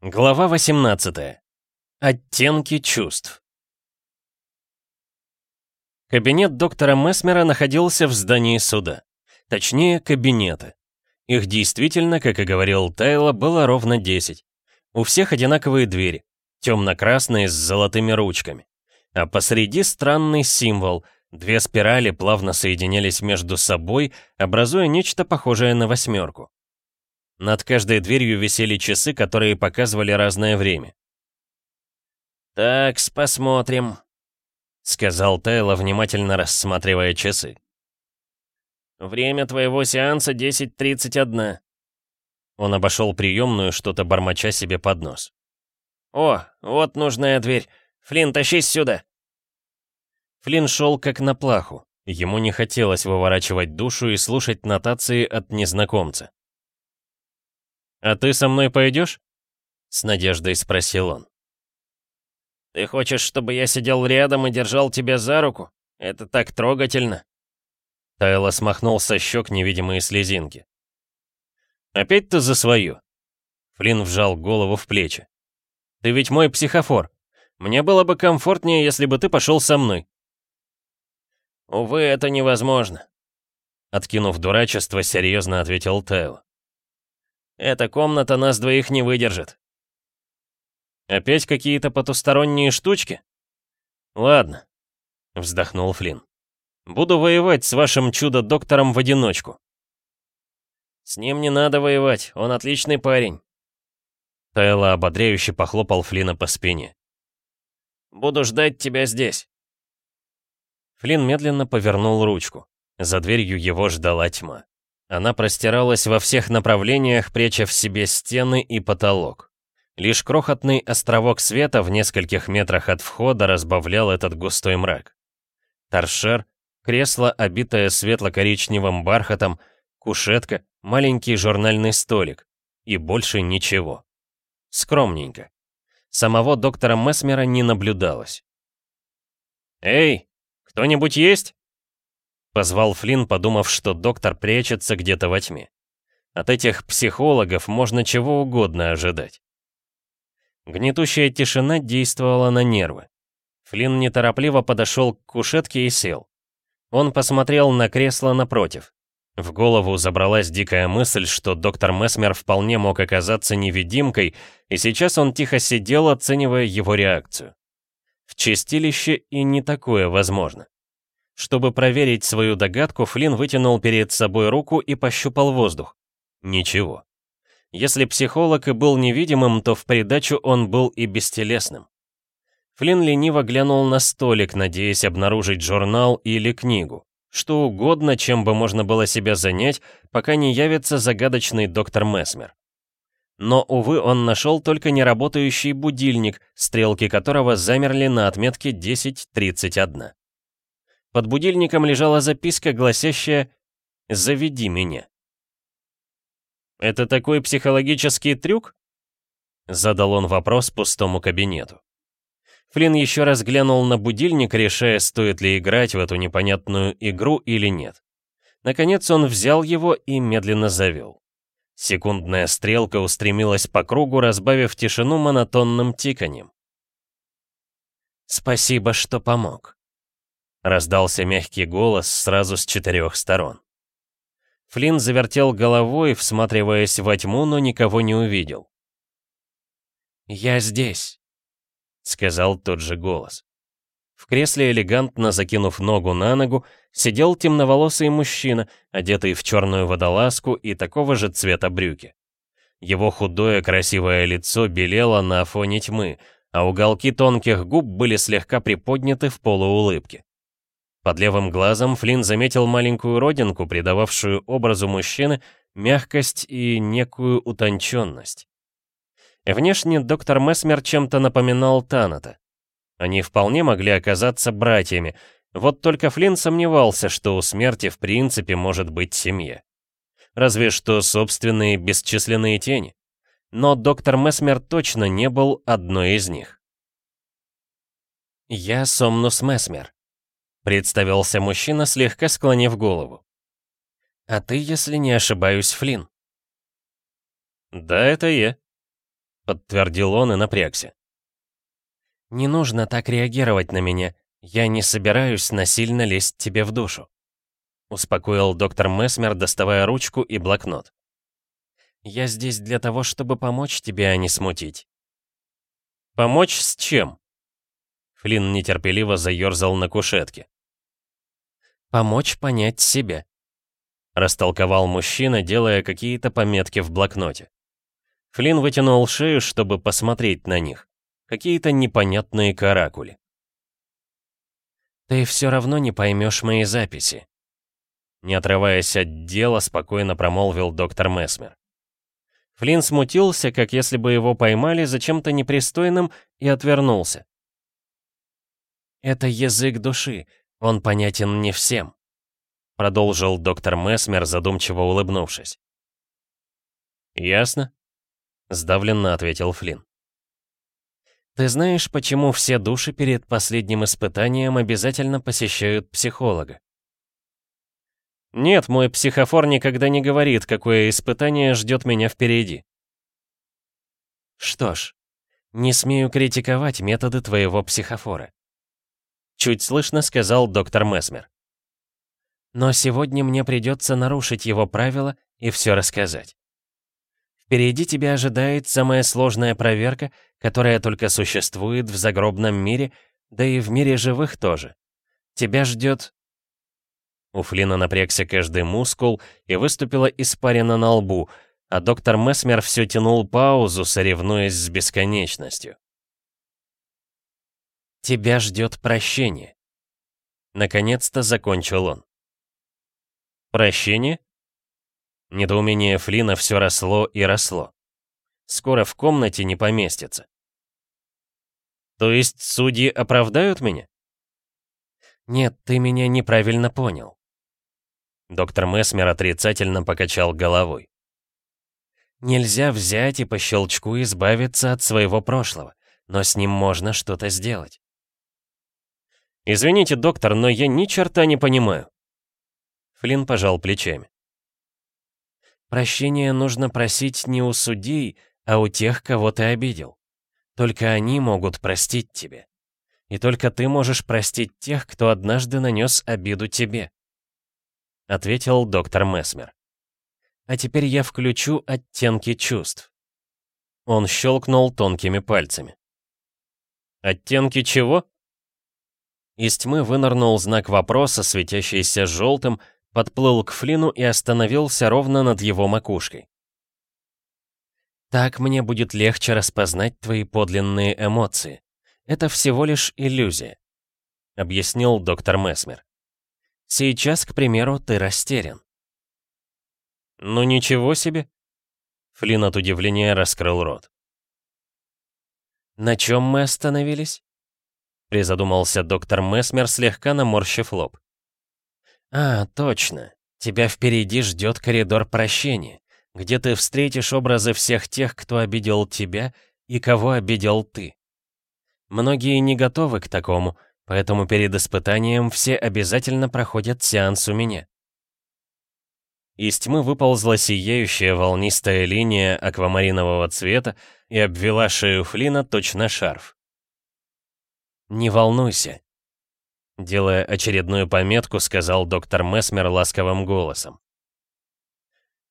Глава 18. Оттенки чувств. Кабинет доктора Месмера находился в здании суда. Точнее, кабинеты. Их действительно, как и говорил Тайло, было ровно 10. У всех одинаковые двери, темно-красные с золотыми ручками. А посреди странный символ. Две спирали плавно соединялись между собой, образуя нечто похожее на восьмерку. Над каждой дверью висели часы, которые показывали разное время. «Так, посмотрим», — сказал Тайло, внимательно рассматривая часы. «Время твоего сеанса 10.31». Он обошел приемную, что-то бормоча себе под нос. «О, вот нужная дверь. Флинн, тащись сюда!» Флинн шел как на плаху. Ему не хотелось выворачивать душу и слушать нотации от незнакомца. «А ты со мной пойдешь?» — с надеждой спросил он. «Ты хочешь, чтобы я сидел рядом и держал тебя за руку? Это так трогательно!» Тайло смахнул со щек невидимые слезинки. «Опять ты за свою?» Флинн вжал голову в плечи. «Ты ведь мой психофор. Мне было бы комфортнее, если бы ты пошел со мной». «Увы, это невозможно», — откинув дурачество, серьезно ответил Тайло. Эта комната нас двоих не выдержит. А Опять какие-то потусторонние штучки? Ладно, вздохнул Флинн. Буду воевать с вашим чудо-доктором в одиночку. С ним не надо воевать, он отличный парень. Тайла ободряюще похлопал Флина по спине. Буду ждать тебя здесь. Флин медленно повернул ручку. За дверью его ждала тьма. Она простиралась во всех направлениях, пряча в себе стены и потолок. Лишь крохотный островок света в нескольких метрах от входа разбавлял этот густой мрак. Торшер, кресло, обитое светло-коричневым бархатом, кушетка, маленький журнальный столик и больше ничего. Скромненько. Самого доктора Месмера не наблюдалось. «Эй, кто-нибудь есть?» Позвал Флинн, подумав, что доктор прячется где-то во тьме. От этих психологов можно чего угодно ожидать. Гнетущая тишина действовала на нервы. Флинн неторопливо подошел к кушетке и сел. Он посмотрел на кресло напротив. В голову забралась дикая мысль, что доктор Месмер вполне мог оказаться невидимкой, и сейчас он тихо сидел, оценивая его реакцию. В чистилище и не такое возможно. Чтобы проверить свою догадку, Флинн вытянул перед собой руку и пощупал воздух. Ничего. Если психолог и был невидимым, то в придачу он был и бестелесным. Флинн лениво глянул на столик, надеясь обнаружить журнал или книгу. Что угодно, чем бы можно было себя занять, пока не явится загадочный доктор Месмер. Но, увы, он нашел только неработающий будильник, стрелки которого замерли на отметке 10.31. Под будильником лежала записка, гласящая «Заведи меня». «Это такой психологический трюк?» Задал он вопрос пустому кабинету. Флинн еще раз глянул на будильник, решая, стоит ли играть в эту непонятную игру или нет. Наконец он взял его и медленно завел. Секундная стрелка устремилась по кругу, разбавив тишину монотонным тиканьем. «Спасибо, что помог», Раздался мягкий голос сразу с четырех сторон. Флинн завертел головой, всматриваясь во тьму, но никого не увидел. «Я здесь», — сказал тот же голос. В кресле, элегантно закинув ногу на ногу, сидел темноволосый мужчина, одетый в черную водолазку и такого же цвета брюки. Его худое красивое лицо белело на фоне тьмы, а уголки тонких губ были слегка приподняты в полуулыбке. Под левым глазом Флинн заметил маленькую родинку, придававшую образу мужчины мягкость и некую утонченность. Внешне доктор Месмер чем-то напоминал Таната. Они вполне могли оказаться братьями, вот только Флинн сомневался, что у смерти в принципе может быть семья. Разве что собственные бесчисленные тени. Но доктор Месмер точно не был одной из них. «Я Сомнус Месмер», Представился мужчина, слегка склонив голову. «А ты, если не ошибаюсь, Флинн?» «Да, это я», — подтвердил он и напрягся. «Не нужно так реагировать на меня. Я не собираюсь насильно лезть тебе в душу», — успокоил доктор Месмер, доставая ручку и блокнот. «Я здесь для того, чтобы помочь тебе, а не смутить». «Помочь с чем?» Флинн нетерпеливо заерзал на кушетке. Помочь понять себя. Растолковал мужчина, делая какие-то пометки в блокноте. Флинн вытянул шею, чтобы посмотреть на них. Какие-то непонятные каракули. «Ты все равно не поймешь мои записи», не отрываясь от дела, спокойно промолвил доктор Месмер. Флинн смутился, как если бы его поймали за чем-то непристойным, и отвернулся. «Это язык души, «Он понятен не всем», — продолжил доктор Месмер, задумчиво улыбнувшись. «Ясно», — сдавленно ответил Флинн. «Ты знаешь, почему все души перед последним испытанием обязательно посещают психолога?» «Нет, мой психофор никогда не говорит, какое испытание ждет меня впереди». «Что ж, не смею критиковать методы твоего психофора. Чуть слышно сказал доктор Месмер. Но сегодня мне придется нарушить его правила и все рассказать. Впереди тебя ожидает самая сложная проверка, которая только существует в загробном мире, да и в мире живых тоже. Тебя ждет... У Флина напрягся каждый мускул и выступила испарина на лбу, а доктор Месмер все тянул паузу, соревнуясь с бесконечностью. «Тебя ждет прощение». Наконец-то закончил он. «Прощение?» Недоумение Флина все росло и росло. Скоро в комнате не поместится. «То есть судьи оправдают меня?» «Нет, ты меня неправильно понял». Доктор Месмер отрицательно покачал головой. «Нельзя взять и по щелчку избавиться от своего прошлого, но с ним можно что-то сделать. «Извините, доктор, но я ни черта не понимаю». Флинн пожал плечами. «Прощения нужно просить не у судей, а у тех, кого ты обидел. Только они могут простить тебе. И только ты можешь простить тех, кто однажды нанес обиду тебе», — ответил доктор Месмер. «А теперь я включу оттенки чувств». Он щелкнул тонкими пальцами. «Оттенки чего?» Из тьмы вынырнул знак вопроса, светящийся желтым, подплыл к Флину и остановился ровно над его макушкой. «Так мне будет легче распознать твои подлинные эмоции. Это всего лишь иллюзия», — объяснил доктор Месмер. «Сейчас, к примеру, ты растерян». «Ну ничего себе!» Флин от удивления раскрыл рот. «На чем мы остановились?» Призадумался доктор Месмер, слегка наморщив лоб. «А, точно. Тебя впереди ждет коридор прощения, где ты встретишь образы всех тех, кто обидел тебя и кого обидел ты. Многие не готовы к такому, поэтому перед испытанием все обязательно проходят сеанс у меня». Из тьмы выползла сияющая волнистая линия аквамаринового цвета и обвела шею Флина точно шарф. Не волнуйся!» Делая очередную пометку, сказал доктор Месмер ласковым голосом.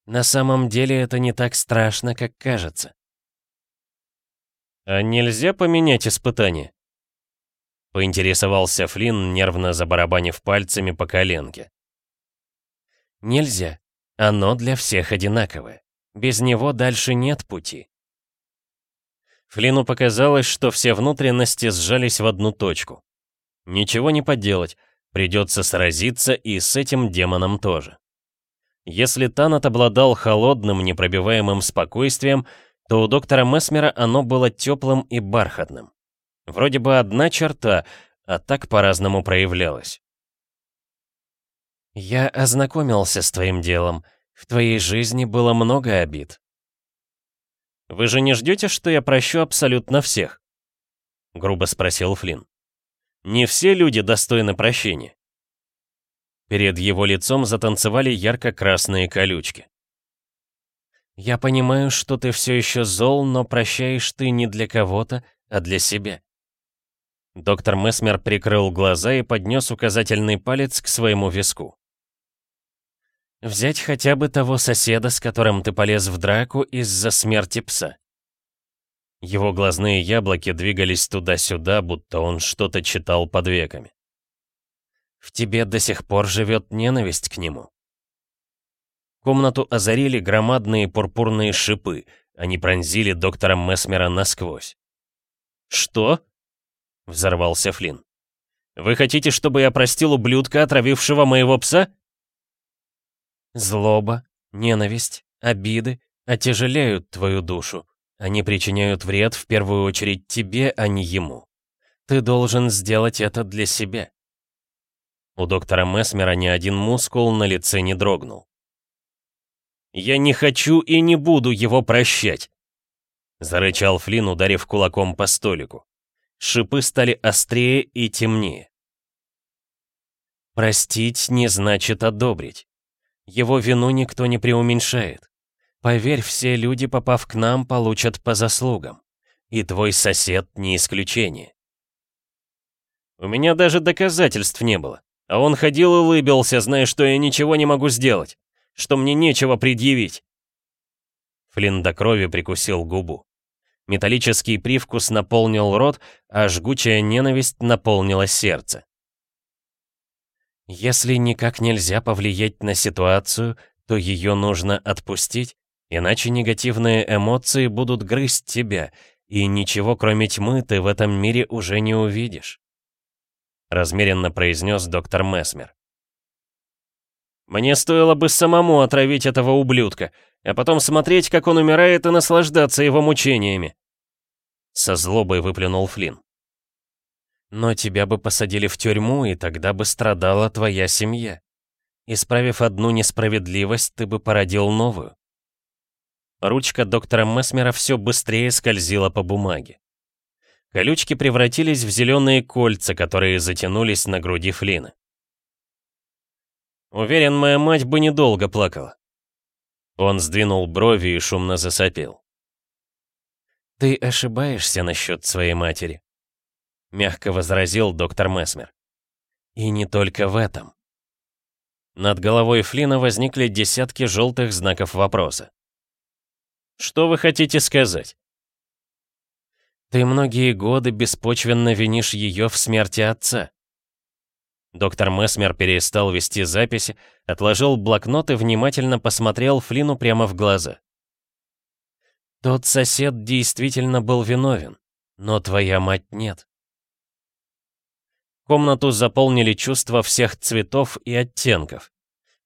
«На самом деле это не так страшно, как кажется». «А нельзя поменять испытание?» Поинтересовался Флинн, нервно забарабанив пальцами по коленке. «Нельзя. Оно для всех одинаковое. Без него дальше нет пути», Клину показалось, что все внутренности сжались в одну точку. Ничего не поделать, придется сразиться и с этим демоном тоже. Если Танат обладал холодным, непробиваемым спокойствием, то у доктора Месмера оно было теплым и бархатным. Вроде бы одна черта, а так по-разному проявлялась. «Я ознакомился с твоим делом. В твоей жизни было много обид», «Вы же не ждете, что я прощу абсолютно всех?» — грубо спросил Флинн. «Не все люди достойны прощения». Перед его лицом затанцевали ярко-красные колючки. «Я понимаю, что ты все еще зол, но прощаешь ты не для кого-то, а для себя». Доктор Месмер прикрыл глаза и поднес указательный палец к своему виску. Взять хотя бы того соседа, с которым ты полез в драку из-за смерти пса. Его глазные яблоки двигались туда-сюда, будто он что-то читал под веками. В тебе до сих пор живет ненависть к нему. Комнату озарили громадные пурпурные шипы. Они пронзили доктора Месмера насквозь. «Что?» — взорвался Флинн. «Вы хотите, чтобы я простил ублюдка, отравившего моего пса?» злоба, ненависть, обиды отяжеляют твою душу. Они причиняют вред в первую очередь тебе, а не ему. Ты должен сделать это для себя. У доктора Месмера ни один мускул на лице не дрогнул. «Я не хочу и не буду его прощать!» Зарычал Флинн, ударив кулаком по столику. Шипы стали острее и темнее. «Простить не значит одобрить. Его вину никто не преуменьшает. Поверь, все люди, попав к нам, получат по заслугам. И твой сосед не исключение. У меня даже доказательств не было. А он ходил и улыбился, зная, что я ничего не могу сделать. Что мне нечего предъявить. Флинн до крови прикусил губу. Металлический привкус наполнил рот, а жгучая ненависть наполнила сердце. Если никак нельзя повлиять на ситуацию, то ее нужно отпустить, иначе негативные эмоции будут грызть тебя, и ничего кроме тьмы ты в этом мире уже не увидишь», — размеренно произнес доктор Месмер. «Мне стоило бы самому отравить этого ублюдка, а потом смотреть, как он умирает, и наслаждаться его мучениями», — со злобой выплюнул Флинн. Но тебя бы посадили в тюрьму, и тогда бы страдала твоя семья. Исправив одну несправедливость, ты бы породил новую. Ручка доктора Месмера все быстрее скользила по бумаге. Колючки превратились в зеленые кольца, которые затянулись на груди Флина. «Уверен, моя мать бы недолго плакала». Он сдвинул брови и шумно засопел. «Ты ошибаешься насчет своей матери мягко возразил доктор Месмер. И не только в этом. Над головой Флина возникли десятки желтых знаков вопроса. Что вы хотите сказать? Ты многие годы беспочвенно винишь ее в смерти отца. Доктор Месмер перестал вести записи, отложил блокнот и внимательно посмотрел Флину прямо в глаза. Тот сосед действительно был виновен, но твоя мать нет. Комнату заполнили чувства всех цветов и оттенков.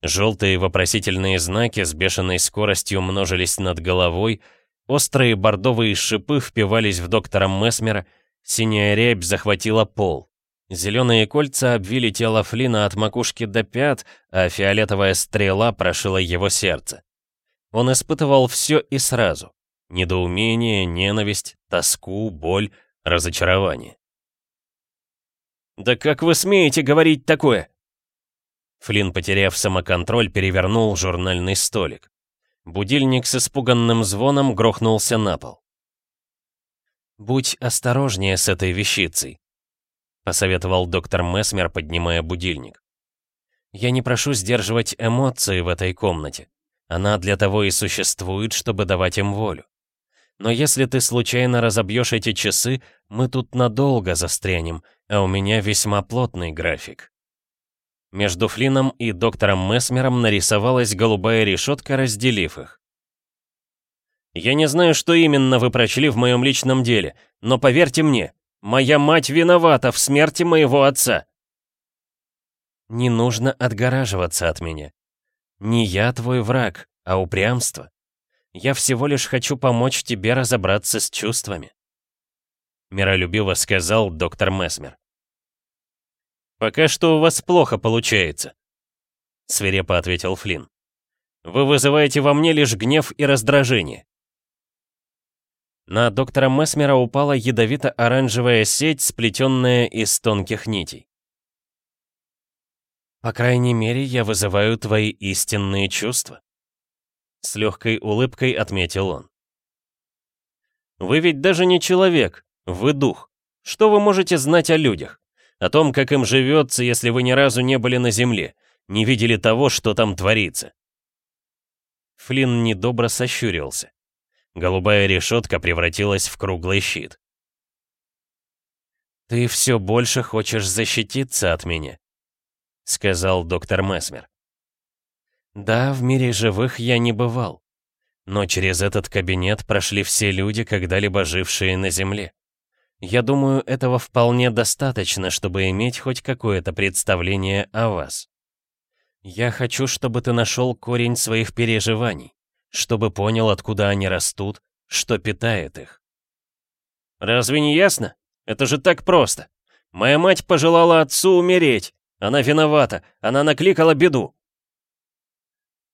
Желтые вопросительные знаки с бешеной скоростью множились над головой, острые бордовые шипы впивались в доктора Месмера, синяя рябь захватила пол. Зеленые кольца обвили тело Флина от макушки до пят, а фиолетовая стрела прошила его сердце. Он испытывал все и сразу. Недоумение, ненависть, тоску, боль, разочарование. «Да как вы смеете говорить такое?» Флинн, потеряв самоконтроль, перевернул журнальный столик. Будильник с испуганным звоном грохнулся на пол. «Будь осторожнее с этой вещицей», — посоветовал доктор Месмер, поднимая будильник. «Я не прошу сдерживать эмоции в этой комнате. Она для того и существует, чтобы давать им волю. Но если ты случайно разобьешь эти часы, мы тут надолго застрянем, а у меня весьма плотный график». Между Флином и доктором Месмером нарисовалась голубая решетка, разделив их. «Я не знаю, что именно вы прочли в моем личном деле, но поверьте мне, моя мать виновата в смерти моего отца!» «Не нужно отгораживаться от меня. Не я твой враг, а упрямство. Я всего лишь хочу помочь тебе разобраться с чувствами», — миролюбиво сказал доктор Месмер. «Пока что у вас плохо получается», — свирепо ответил Флинн. «Вы вызываете во мне лишь гнев и раздражение». На доктора Месмера упала ядовито-оранжевая сеть, сплетенная из тонких нитей. «По крайней мере, я вызываю твои истинные чувства», — с легкой улыбкой отметил он. «Вы ведь даже не человек, вы дух. Что вы можете знать о людях? О том, как им живется, если вы ни разу не были на земле, не видели того, что там творится?» Флинн недобро сощурился. Голубая решетка превратилась в круглый щит. «Ты все больше хочешь защититься от меня», — сказал доктор Месмер. Да, в мире живых я не бывал. Но через этот кабинет прошли все люди, когда-либо жившие на Земле. Я думаю, этого вполне достаточно, чтобы иметь хоть какое-то представление о вас. Я хочу, чтобы ты нашел корень своих переживаний, чтобы понял, откуда они растут, что питает их. Разве не ясно? Это же так просто. Моя мать пожелала отцу умереть. Она виновата, она накликала беду.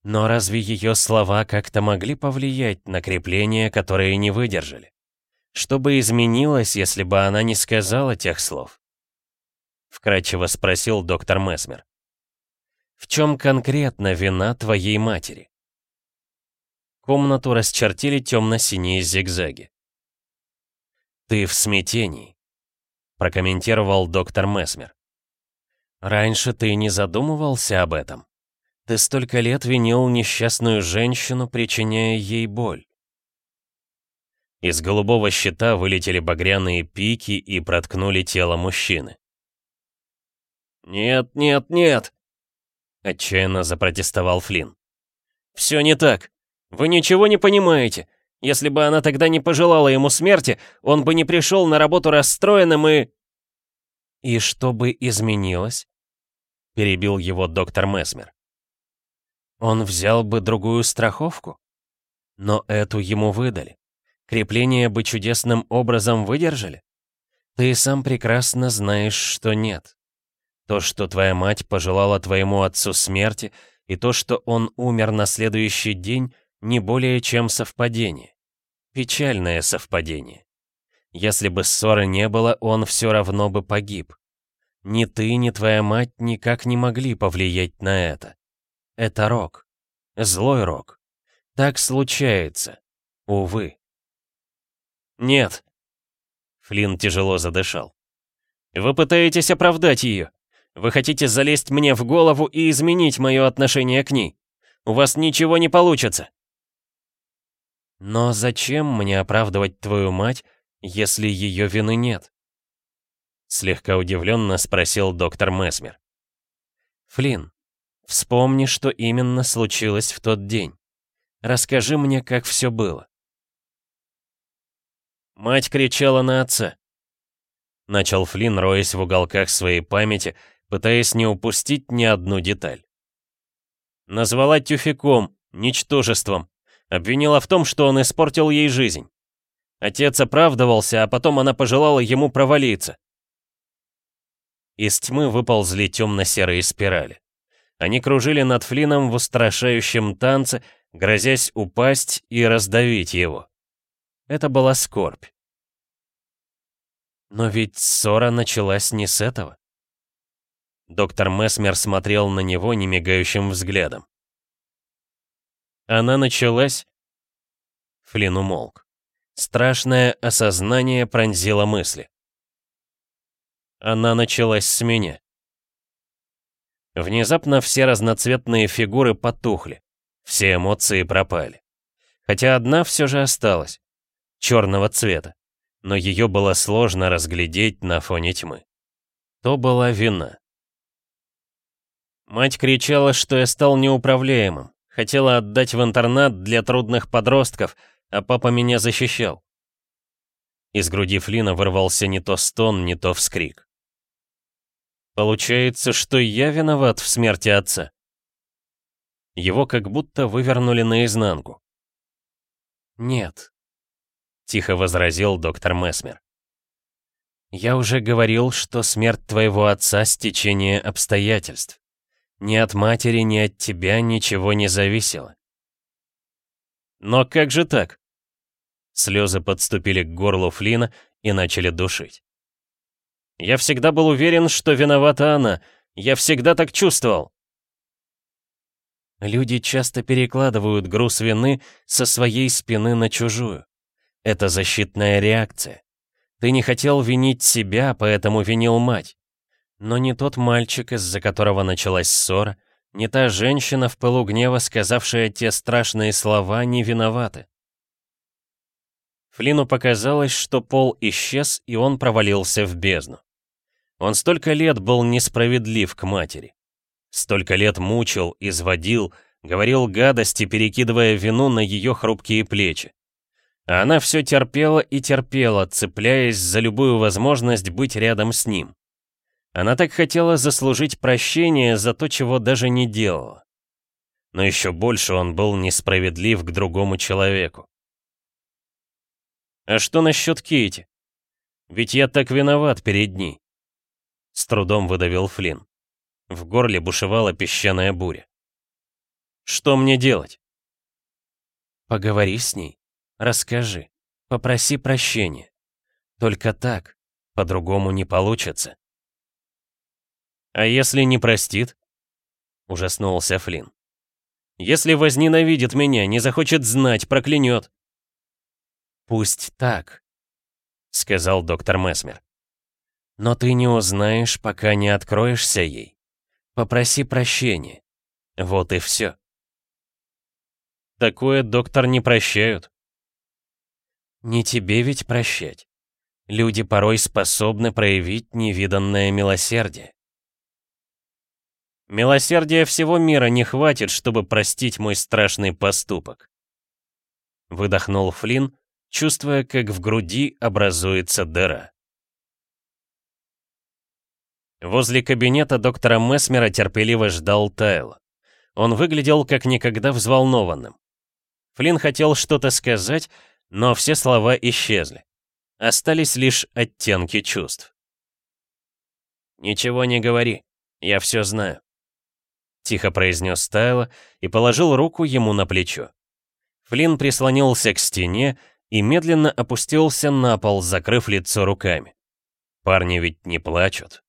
Но разве ее слова как-то могли повлиять на крепления, которые не выдержали? Что бы изменилось, если бы она не сказала тех слов? Вкратчиво спросил доктор Месмер. В чем конкретно вина твоей матери? Комнату расчертили темно-синие зигзаги. Ты в смятении, прокомментировал доктор Месмер. Раньше ты не задумывался об этом? Ты столько лет винил несчастную женщину, причиняя ей боль. Из голубого щита вылетели багряные пики и проткнули тело мужчины. «Нет, нет, нет!» — отчаянно запротестовал Флинн. «Все не так. Вы ничего не понимаете. Если бы она тогда не пожелала ему смерти, он бы не пришел на работу расстроенным и...» «И что бы изменилось?» — перебил его доктор Месмер. Он взял бы другую страховку. Но эту ему выдали. Крепление бы чудесным образом выдержали. Ты сам прекрасно знаешь, что нет. То, что твоя мать пожелала твоему отцу смерти, и то, что он умер на следующий день, не более чем совпадение. Печальное совпадение. Если бы ссоры не было, он все равно бы погиб. Ни ты, ни твоя мать никак не могли повлиять на это. Это рок. Злой рок. Так случается. Увы. Нет. Флинн тяжело задышал. Вы пытаетесь оправдать ее. Вы хотите залезть мне в голову и изменить мое отношение к ней. У вас ничего не получится. Но зачем мне оправдывать твою мать, если ее вины нет? Слегка удивленно спросил доктор Месмер. Флинн, Вспомни, что именно случилось в тот день. Расскажи мне, как все было. Мать кричала на отца. Начал Флинн, роясь в уголках своей памяти, пытаясь не упустить ни одну деталь. Назвала тюфяком, ничтожеством. Обвинила в том, что он испортил ей жизнь. Отец оправдывался, а потом она пожелала ему провалиться. Из тьмы выползли темно-серые спирали. Они кружили над Флином в устрашающем танце, грозясь упасть и раздавить его. Это была скорбь. Но ведь ссора началась не с этого. Доктор Месмер смотрел на него немигающим взглядом. Она началась... Флин умолк. Страшное осознание пронзило мысли. Она началась с меня. Внезапно все разноцветные фигуры потухли. Все эмоции пропали. Хотя одна все же осталась. Черного цвета. Но ее было сложно разглядеть на фоне тьмы. То была вина. Мать кричала, что я стал неуправляемым. Хотела отдать в интернат для трудных подростков, а папа меня защищал. Из груди Флина вырвался не то стон, не то вскрик. Получается, что я виноват в смерти отца. Его как будто вывернули наизнанку. Нет, тихо возразил доктор Месмер. Я уже говорил, что смерть твоего отца стечение обстоятельств. Ни от матери, ни от тебя ничего не зависело. Но как же так? Слезы подступили к горлу Флина и начали душить. Я всегда был уверен, что виновата она. Я всегда так чувствовал. Люди часто перекладывают груз вины со своей спины на чужую. Это защитная реакция. Ты не хотел винить себя, поэтому винил мать. Но не тот мальчик, из-за которого началась ссора, не та женщина в пылу гнева, сказавшая те страшные слова, не виноваты. Флину показалось, что пол исчез, и он провалился в бездну. Он столько лет был несправедлив к матери. Столько лет мучил, изводил, говорил гадости, перекидывая вину на ее хрупкие плечи. А она все терпела и терпела, цепляясь за любую возможность быть рядом с ним. Она так хотела заслужить прощение за то, чего даже не делала. Но еще больше он был несправедлив к другому человеку. А что насчет Кейти? Ведь я так виноват перед ней. С трудом выдавил Флинн. В горле бушевала песчаная буря. «Что мне делать?» «Поговори с ней. Расскажи. Попроси прощения. Только так. По-другому не получится». «А если не простит?» — ужаснулся Флинн. «Если возненавидит меня, не захочет знать, проклянет». «Пусть так», — сказал доктор Месмер но ты не узнаешь, пока не откроешься ей. Попроси прощения. Вот и все. Такое доктор не прощают. Не тебе ведь прощать. Люди порой способны проявить невиданное милосердие. Милосердия всего мира не хватит, чтобы простить мой страшный поступок. Выдохнул Флинн, чувствуя, как в груди образуется дыра. Возле кабинета доктора Месмера терпеливо ждал Тайл. Он выглядел как никогда взволнованным. Флинн хотел что-то сказать, но все слова исчезли. Остались лишь оттенки чувств. «Ничего не говори, я все знаю», — тихо произнес Тайло и положил руку ему на плечо. Флинн прислонился к стене и медленно опустился на пол, закрыв лицо руками. Парни ведь не плачут.